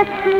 Christmas.